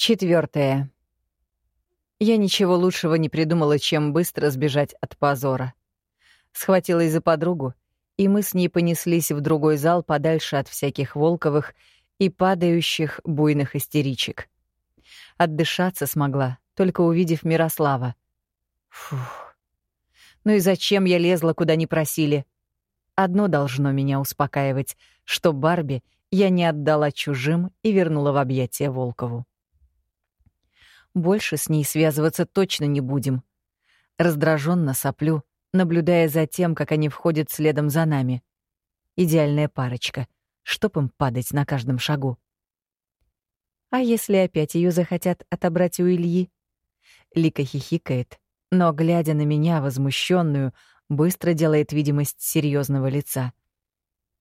Четвертое. Я ничего лучшего не придумала, чем быстро сбежать от позора. Схватилась за подругу, и мы с ней понеслись в другой зал подальше от всяких Волковых и падающих буйных истеричек. Отдышаться смогла, только увидев Мирослава. Фух. Ну и зачем я лезла, куда не просили? Одно должно меня успокаивать, что Барби я не отдала чужим и вернула в объятия Волкову. Больше с ней связываться точно не будем. Раздраженно соплю, наблюдая за тем, как они входят следом за нами. Идеальная парочка, чтоб им падать на каждом шагу. А если опять ее захотят отобрать у Ильи? Лика хихикает, но, глядя на меня, возмущенную, быстро делает видимость серьезного лица.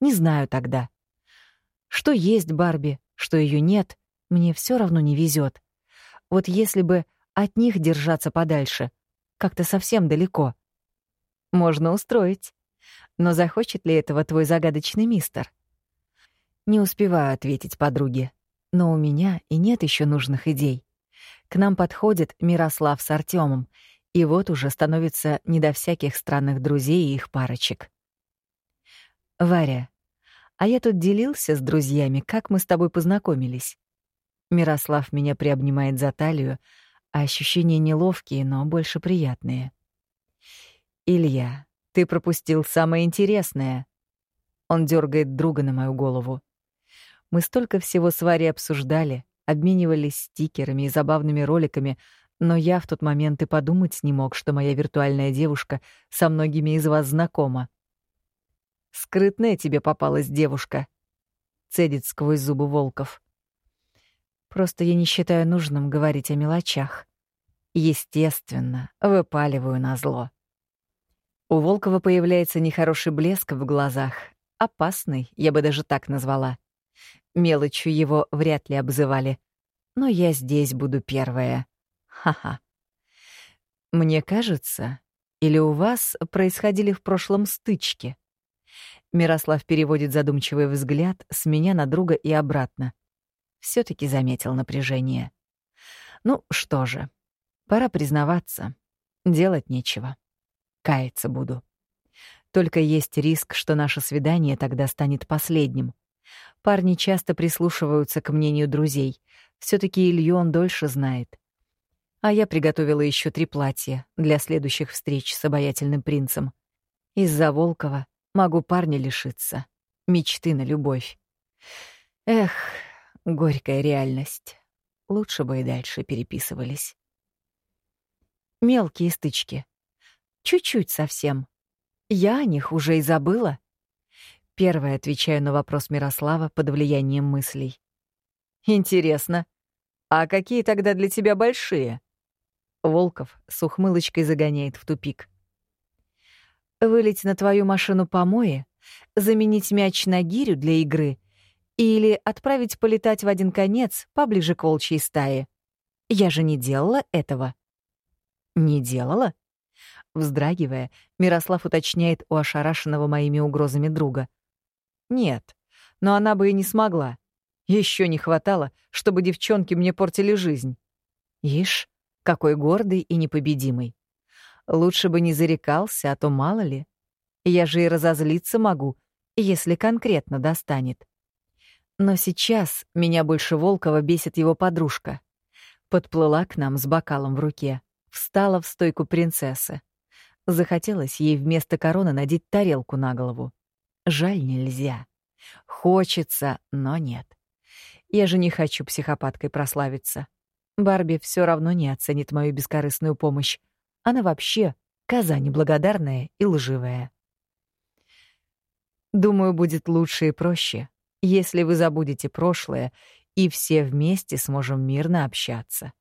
Не знаю тогда. Что есть Барби, что ее нет, мне все равно не везет. Вот если бы от них держаться подальше, как-то совсем далеко. Можно устроить. Но захочет ли этого твой загадочный мистер? Не успеваю ответить подруге. Но у меня и нет еще нужных идей. К нам подходит Мирослав с Артемом, и вот уже становится не до всяких странных друзей и их парочек. «Варя, а я тут делился с друзьями, как мы с тобой познакомились. Мирослав меня приобнимает за талию, а ощущения неловкие, но больше приятные. «Илья, ты пропустил самое интересное». Он дергает друга на мою голову. Мы столько всего с Варей обсуждали, обменивались стикерами и забавными роликами, но я в тот момент и подумать не мог, что моя виртуальная девушка со многими из вас знакома. «Скрытная тебе попалась девушка», — цедит сквозь зубы Волков. Просто я не считаю нужным говорить о мелочах. Естественно, выпаливаю на зло. У Волкова появляется нехороший блеск в глазах. Опасный, я бы даже так назвала. Мелочью его вряд ли обзывали. Но я здесь буду первая. Ха-ха. Мне кажется, или у вас происходили в прошлом стычки? Мирослав переводит задумчивый взгляд с меня на друга и обратно все таки заметил напряжение. Ну что же, пора признаваться. Делать нечего. Каяться буду. Только есть риск, что наше свидание тогда станет последним. Парни часто прислушиваются к мнению друзей. все таки Илью он дольше знает. А я приготовила еще три платья для следующих встреч с обаятельным принцем. Из-за Волкова могу парня лишиться. Мечты на любовь. Эх, Горькая реальность. Лучше бы и дальше переписывались. Мелкие стычки. Чуть-чуть совсем. Я о них уже и забыла. Первая отвечаю на вопрос Мирослава под влиянием мыслей. Интересно. А какие тогда для тебя большие? Волков с ухмылочкой загоняет в тупик. Вылить на твою машину помои, заменить мяч на гирю для игры или отправить полетать в один конец поближе к волчьей стае. Я же не делала этого. Не делала? Вздрагивая, Мирослав уточняет у ошарашенного моими угрозами друга. Нет, но она бы и не смогла. Еще не хватало, чтобы девчонки мне портили жизнь. Ишь, какой гордый и непобедимый. Лучше бы не зарекался, а то мало ли. Я же и разозлиться могу, если конкретно достанет. Но сейчас меня больше Волкова бесит его подружка. Подплыла к нам с бокалом в руке, встала в стойку принцессы. Захотелось ей вместо короны надеть тарелку на голову. Жаль, нельзя. Хочется, но нет. Я же не хочу психопаткой прославиться. Барби все равно не оценит мою бескорыстную помощь. Она вообще коза неблагодарная и лживая. Думаю, будет лучше и проще, если вы забудете прошлое и все вместе сможем мирно общаться.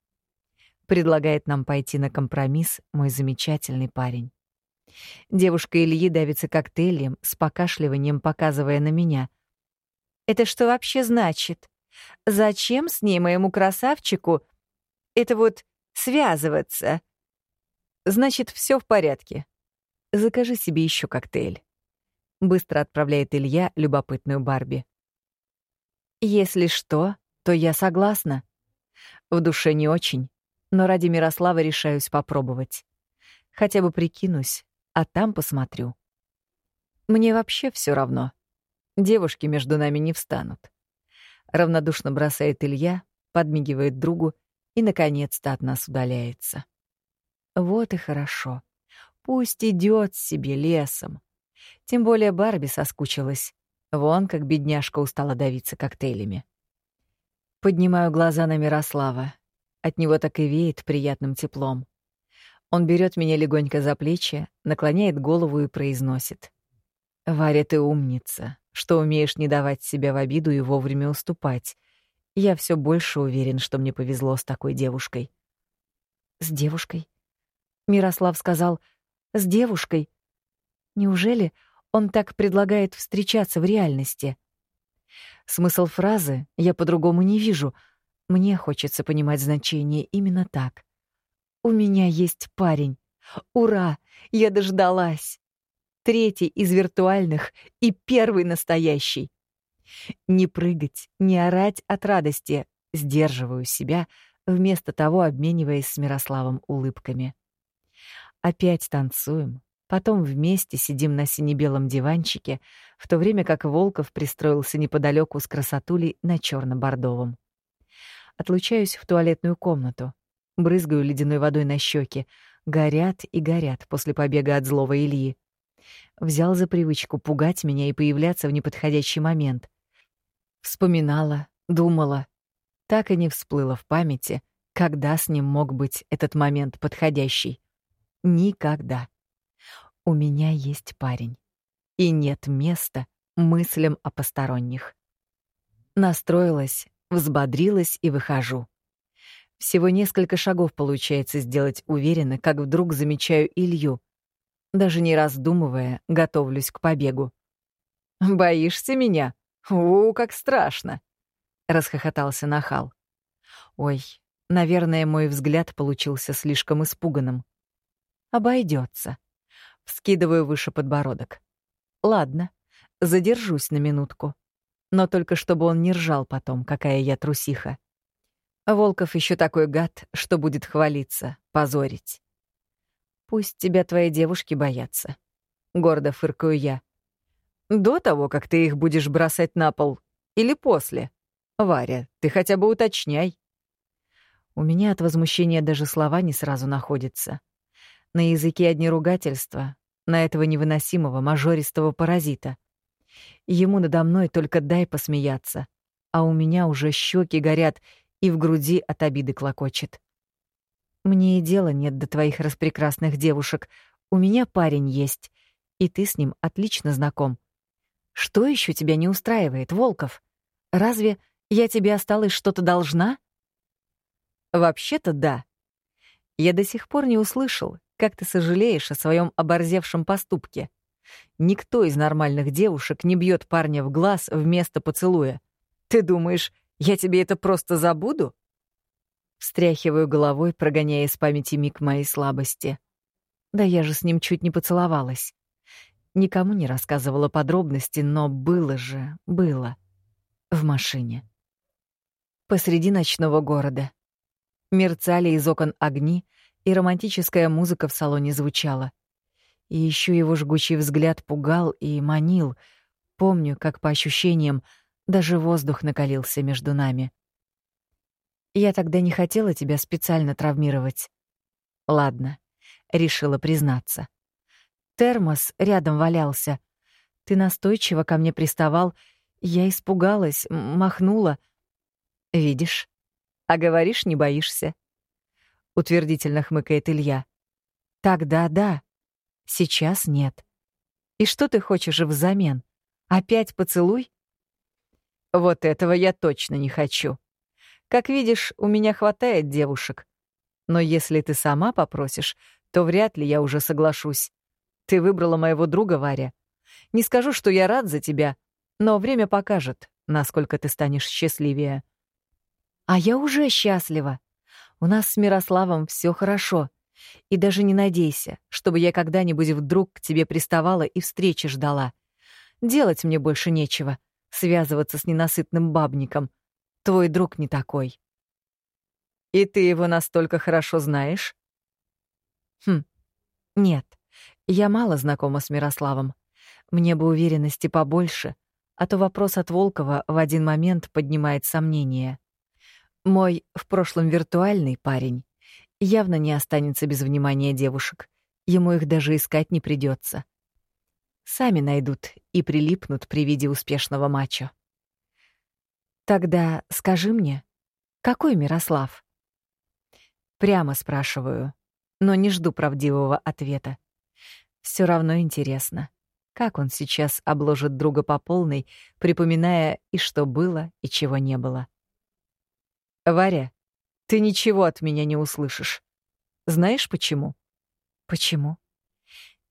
Предлагает нам пойти на компромисс мой замечательный парень. Девушка Ильи давится коктейлем с покашливанием, показывая на меня. «Это что вообще значит? Зачем с ней, моему красавчику, это вот связываться?» «Значит, все в порядке. Закажи себе еще коктейль». Быстро отправляет Илья любопытную Барби. Если что, то я согласна. В душе не очень, но ради Мирослава решаюсь попробовать. Хотя бы прикинусь, а там посмотрю. Мне вообще все равно. Девушки между нами не встанут. Равнодушно бросает Илья, подмигивает другу и, наконец-то, от нас удаляется. Вот и хорошо. Пусть идет себе лесом. Тем более Барби соскучилась. Вон как бедняжка устала давиться коктейлями. Поднимаю глаза на Мирослава. От него так и веет приятным теплом. Он берет меня легонько за плечи, наклоняет голову и произносит. «Варя, ты умница, что умеешь не давать себя в обиду и вовремя уступать. Я все больше уверен, что мне повезло с такой девушкой». «С девушкой?» Мирослав сказал «с девушкой». Неужели он так предлагает встречаться в реальности? Смысл фразы я по-другому не вижу. Мне хочется понимать значение именно так. У меня есть парень. Ура! Я дождалась. Третий из виртуальных и первый настоящий. Не прыгать, не орать от радости. Сдерживаю себя, вместо того обмениваясь с Мирославом улыбками. Опять танцуем, потом вместе сидим на сине-белом диванчике, в то время как Волков пристроился неподалеку с красотулей на черно бордовом Отлучаюсь в туалетную комнату, брызгаю ледяной водой на щеки, горят и горят после побега от злого Ильи. Взял за привычку пугать меня и появляться в неподходящий момент. Вспоминала, думала. Так и не всплыло в памяти, когда с ним мог быть этот момент подходящий. Никогда. У меня есть парень. И нет места мыслям о посторонних. Настроилась, взбодрилась и выхожу. Всего несколько шагов получается сделать уверенно, как вдруг замечаю Илью. Даже не раздумывая, готовлюсь к побегу. «Боишься меня? У, как страшно!» — расхохотался нахал. «Ой, наверное, мой взгляд получился слишком испуганным. Обойдется. Вскидываю выше подбородок. Ладно, задержусь на минутку. Но только чтобы он не ржал потом, какая я трусиха. Волков еще такой гад, что будет хвалиться, позорить. Пусть тебя твои девушки боятся. Гордо фыркаю я. До того, как ты их будешь бросать на пол, или после? Варя, ты хотя бы уточняй. У меня от возмущения даже слова не сразу находятся. На языке одни ругательства, на этого невыносимого мажористого паразита. Ему надо мной только дай посмеяться, а у меня уже щеки горят и в груди от обиды клокочет. Мне и дела нет до твоих распрекрасных девушек. У меня парень есть, и ты с ним отлично знаком. Что еще тебя не устраивает, Волков? Разве я тебе осталось что-то должна? Вообще-то да. Я до сих пор не услышал, как ты сожалеешь о своем оборзевшем поступке. Никто из нормальных девушек не бьет парня в глаз вместо поцелуя. Ты думаешь, я тебе это просто забуду? Встряхиваю головой, прогоняя из памяти миг моей слабости. Да я же с ним чуть не поцеловалась. Никому не рассказывала подробности, но было же, было. В машине. Посреди ночного города. Мерцали из окон огни, и романтическая музыка в салоне звучала. И еще его жгучий взгляд пугал и манил. Помню, как по ощущениям даже воздух накалился между нами. Я тогда не хотела тебя специально травмировать. Ладно, решила признаться. Термос рядом валялся. Ты настойчиво ко мне приставал. Я испугалась, махнула. Видишь? А говоришь, не боишься утвердительно хмыкает Илья. Тогда да. Сейчас нет. И что ты хочешь взамен? Опять поцелуй? Вот этого я точно не хочу. Как видишь, у меня хватает девушек. Но если ты сама попросишь, то вряд ли я уже соглашусь. Ты выбрала моего друга, Варя. Не скажу, что я рад за тебя, но время покажет, насколько ты станешь счастливее. А я уже счастлива. У нас с Мирославом все хорошо. И даже не надейся, чтобы я когда-нибудь вдруг к тебе приставала и встречи ждала. Делать мне больше нечего. Связываться с ненасытным бабником. Твой друг не такой. И ты его настолько хорошо знаешь? Хм, нет, я мало знакома с Мирославом. Мне бы уверенности побольше, а то вопрос от Волкова в один момент поднимает сомнения. Мой в прошлом виртуальный парень явно не останется без внимания девушек. Ему их даже искать не придется. Сами найдут и прилипнут при виде успешного матча. Тогда скажи мне, какой Мирослав? Прямо спрашиваю, но не жду правдивого ответа. Все равно интересно, как он сейчас обложит друга по полной, припоминая и что было, и чего не было. Варя, ты ничего от меня не услышишь. Знаешь почему? Почему?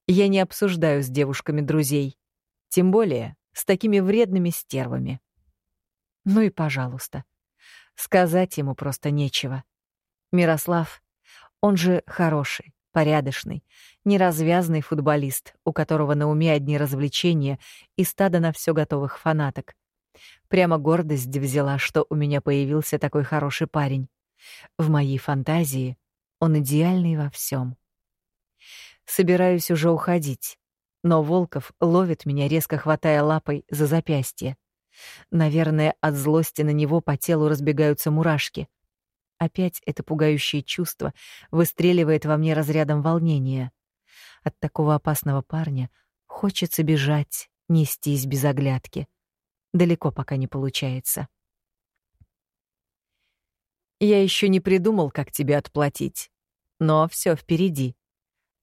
Я не обсуждаю с девушками друзей, тем более с такими вредными стервами. Ну и пожалуйста. Сказать ему просто нечего. Мирослав, он же хороший, порядочный, неразвязный футболист, у которого на уме одни развлечения и стадо на все готовых фанаток. Прямо гордость взяла, что у меня появился такой хороший парень. В моей фантазии он идеальный во всем. Собираюсь уже уходить, но Волков ловит меня, резко хватая лапой за запястье. Наверное, от злости на него по телу разбегаются мурашки. Опять это пугающее чувство выстреливает во мне разрядом волнения. От такого опасного парня хочется бежать, нестись без оглядки. Далеко пока не получается. Я еще не придумал, как тебе отплатить. Но все впереди.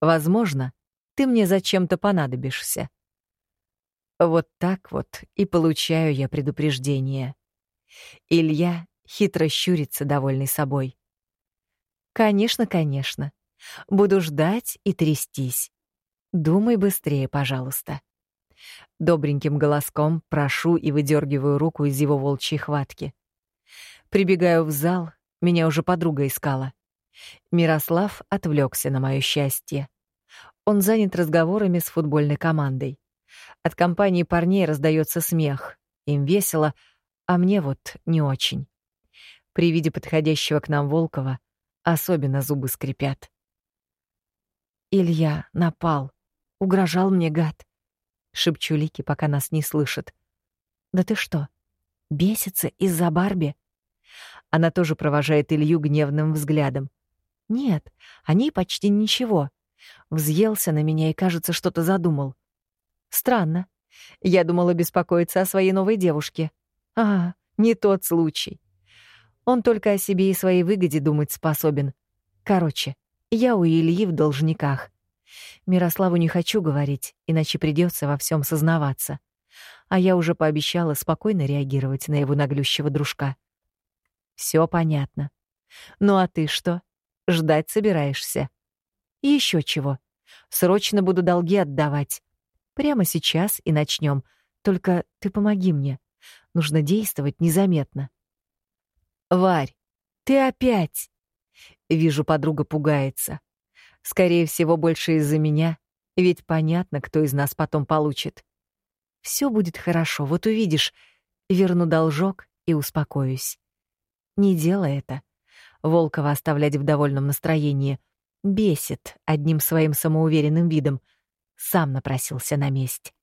Возможно, ты мне зачем-то понадобишься. Вот так вот и получаю я предупреждение. Илья хитро щурится, довольный собой. Конечно, конечно. Буду ждать и трястись. Думай быстрее, пожалуйста. Добреньким голоском прошу и выдергиваю руку из его волчьей хватки. Прибегаю в зал, меня уже подруга искала. Мирослав отвлекся на мое счастье. Он занят разговорами с футбольной командой. От компании парней раздается смех. Им весело, а мне вот не очень. При виде подходящего к нам Волкова особенно зубы скрипят. Илья напал, угрожал мне гад. Шепчу Лики, пока нас не слышит. Да ты что, бесится из-за Барби? Она тоже провожает Илью гневным взглядом. Нет, они почти ничего. Взъелся на меня и, кажется, что-то задумал. Странно. Я думала беспокоиться о своей новой девушке. А, не тот случай. Он только о себе и своей выгоде думать способен. Короче, я у Ильи в должниках. Мирославу не хочу говорить, иначе придется во всем сознаваться. А я уже пообещала спокойно реагировать на его наглющего дружка. Все понятно. Ну а ты что? Ждать собираешься? Еще чего? Срочно буду долги отдавать. Прямо сейчас и начнем. Только ты помоги мне. Нужно действовать незаметно. Варь, ты опять? Вижу, подруга пугается. Скорее всего, больше из-за меня, ведь понятно, кто из нас потом получит. Все будет хорошо, вот увидишь. Верну должок и успокоюсь. Не делай это. Волкова оставлять в довольном настроении. Бесит одним своим самоуверенным видом. Сам напросился на месть.